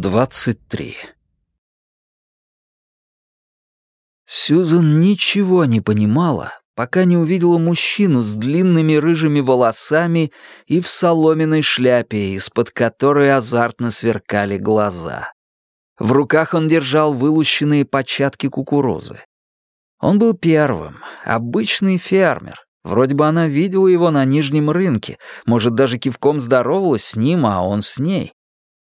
23. Сьюзан ничего не понимала, пока не увидела мужчину с длинными рыжими волосами и в соломенной шляпе, из-под которой азартно сверкали глаза. В руках он держал вылущенные початки кукурузы. Он был первым, обычный фермер. Вроде бы она видела его на нижнем рынке, может, даже кивком здоровалась с ним, а он с ней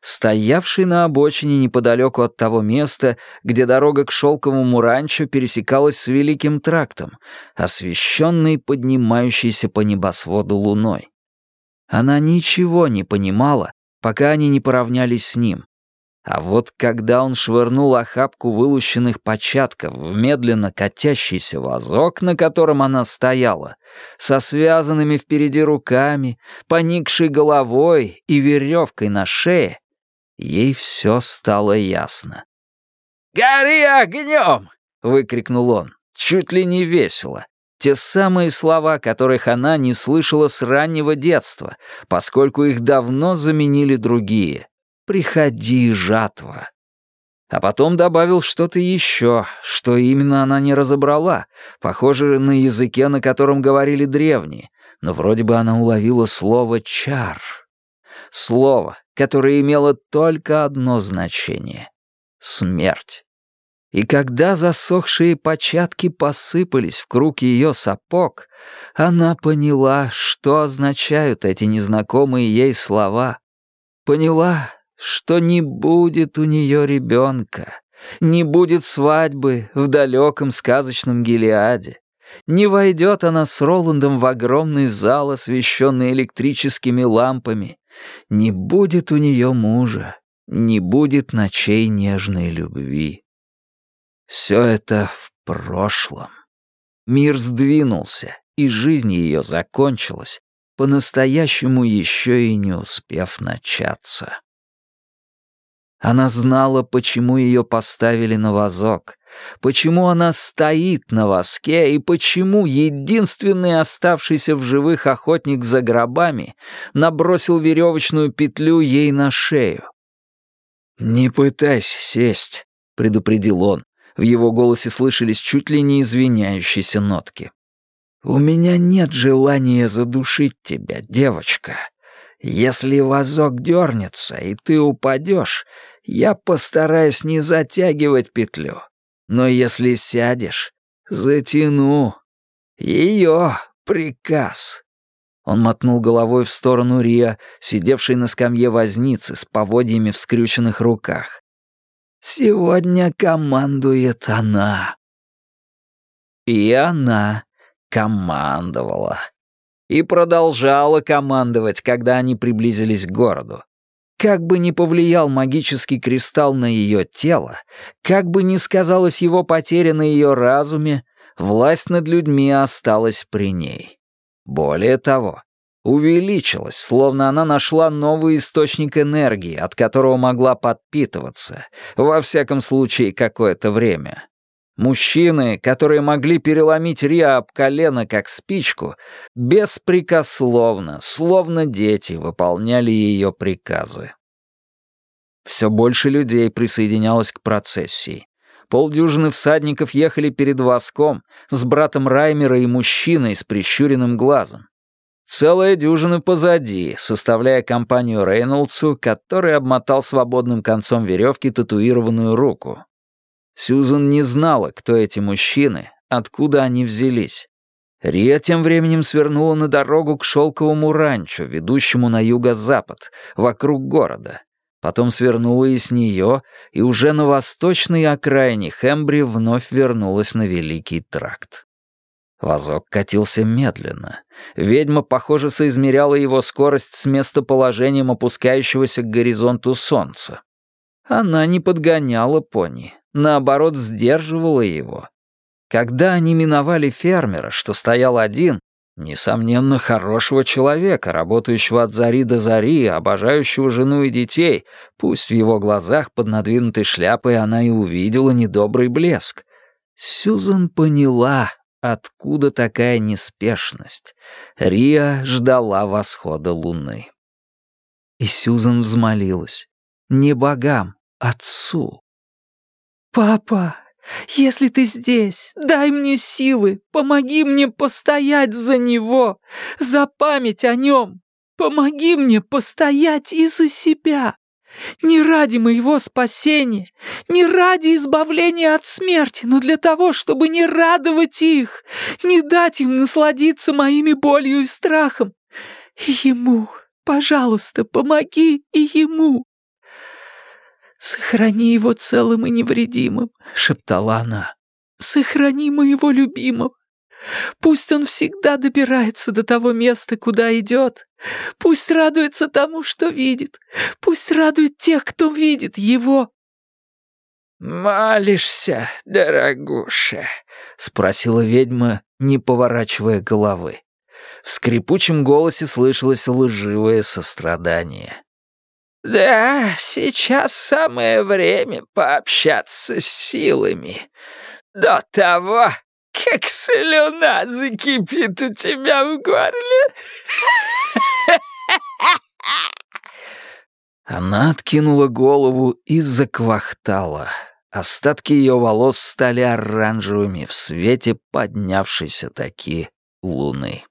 стоявший на обочине неподалеку от того места, где дорога к шелковому ранчо пересекалась с Великим трактом, освещенный поднимающейся по небосводу луной. Она ничего не понимала, пока они не поравнялись с ним. А вот когда он швырнул охапку вылущенных початков в медленно катящийся вазок, на котором она стояла, со связанными впереди руками, поникшей головой и веревкой на шее, Ей все стало ясно. «Гори огнем!» — выкрикнул он, чуть ли не весело. Те самые слова, которых она не слышала с раннего детства, поскольку их давно заменили другие. «Приходи, жатва!» А потом добавил что-то еще, что именно она не разобрала, похоже на языке, на котором говорили древние, но вроде бы она уловила слово «чар». Слово, которое имело только одно значение — смерть. И когда засохшие початки посыпались в круг ее сапог, она поняла, что означают эти незнакомые ей слова. Поняла, что не будет у нее ребенка, не будет свадьбы в далеком сказочном Гелиаде. Не войдет она с Роландом в огромный зал, освещенный электрическими лампами, не будет у нее мужа, не будет ночей нежной любви. Все это в прошлом. Мир сдвинулся, и жизнь ее закончилась, по-настоящему еще и не успев начаться. Она знала, почему ее поставили на вазок, почему она стоит на воске и почему единственный оставшийся в живых охотник за гробами набросил веревочную петлю ей на шею. «Не пытайся сесть», — предупредил он. В его голосе слышались чуть ли не извиняющиеся нотки. «У меня нет желания задушить тебя, девочка. Если вазок дернется, и ты упадешь, я постараюсь не затягивать петлю. Но если сядешь, затяну. Ее приказ». Он мотнул головой в сторону Риа, сидевшей на скамье возницы с поводьями в скрюченных руках. «Сегодня командует она». И она командовала. И продолжала командовать, когда они приблизились к городу. Как бы ни повлиял магический кристалл на ее тело, как бы ни сказалась его потеря на ее разуме, власть над людьми осталась при ней. Более того, увеличилась, словно она нашла новый источник энергии, от которого могла подпитываться, во всяком случае, какое-то время. Мужчины, которые могли переломить Риа об колено, как спичку, беспрекословно, словно дети, выполняли ее приказы. Все больше людей присоединялось к процессии. Полдюжины всадников ехали перед воском с братом Раймера и мужчиной с прищуренным глазом. Целая дюжина позади, составляя компанию Рейнольдсу, который обмотал свободным концом веревки татуированную руку. Сьюзан не знала, кто эти мужчины, откуда они взялись. Рия тем временем свернула на дорогу к шелковому ранчо, ведущему на юго-запад, вокруг города. Потом свернула и с нее, и уже на восточной окраине Хембри вновь вернулась на Великий тракт. Вазок катился медленно. Ведьма, похоже, соизмеряла его скорость с местоположением опускающегося к горизонту солнца. Она не подгоняла пони, наоборот, сдерживала его. Когда они миновали фермера, что стоял один, несомненно, хорошего человека, работающего от зари до зари, обожающего жену и детей, пусть в его глазах под надвинутой шляпой она и увидела недобрый блеск, Сюзан поняла, откуда такая неспешность. Риа ждала восхода луны. И Сюзан взмолилась. Не богам, отцу. «Папа, если ты здесь, дай мне силы, помоги мне постоять за него, за память о нем. Помоги мне постоять и за себя. Не ради моего спасения, не ради избавления от смерти, но для того, чтобы не радовать их, не дать им насладиться моими болью и страхом. Ему, пожалуйста, помоги и ему. «Сохрани его целым и невредимым», — шептала она. «Сохрани моего любимого. Пусть он всегда добирается до того места, куда идет. Пусть радуется тому, что видит. Пусть радует тех, кто видит его». «Молишься, дорогуша?» — спросила ведьма, не поворачивая головы. В скрипучем голосе слышалось лживое сострадание. «Да, сейчас самое время пообщаться с силами. До того, как слюна закипит у тебя в горле». Она откинула голову и заквахтала. Остатки ее волос стали оранжевыми в свете поднявшейся таки луны.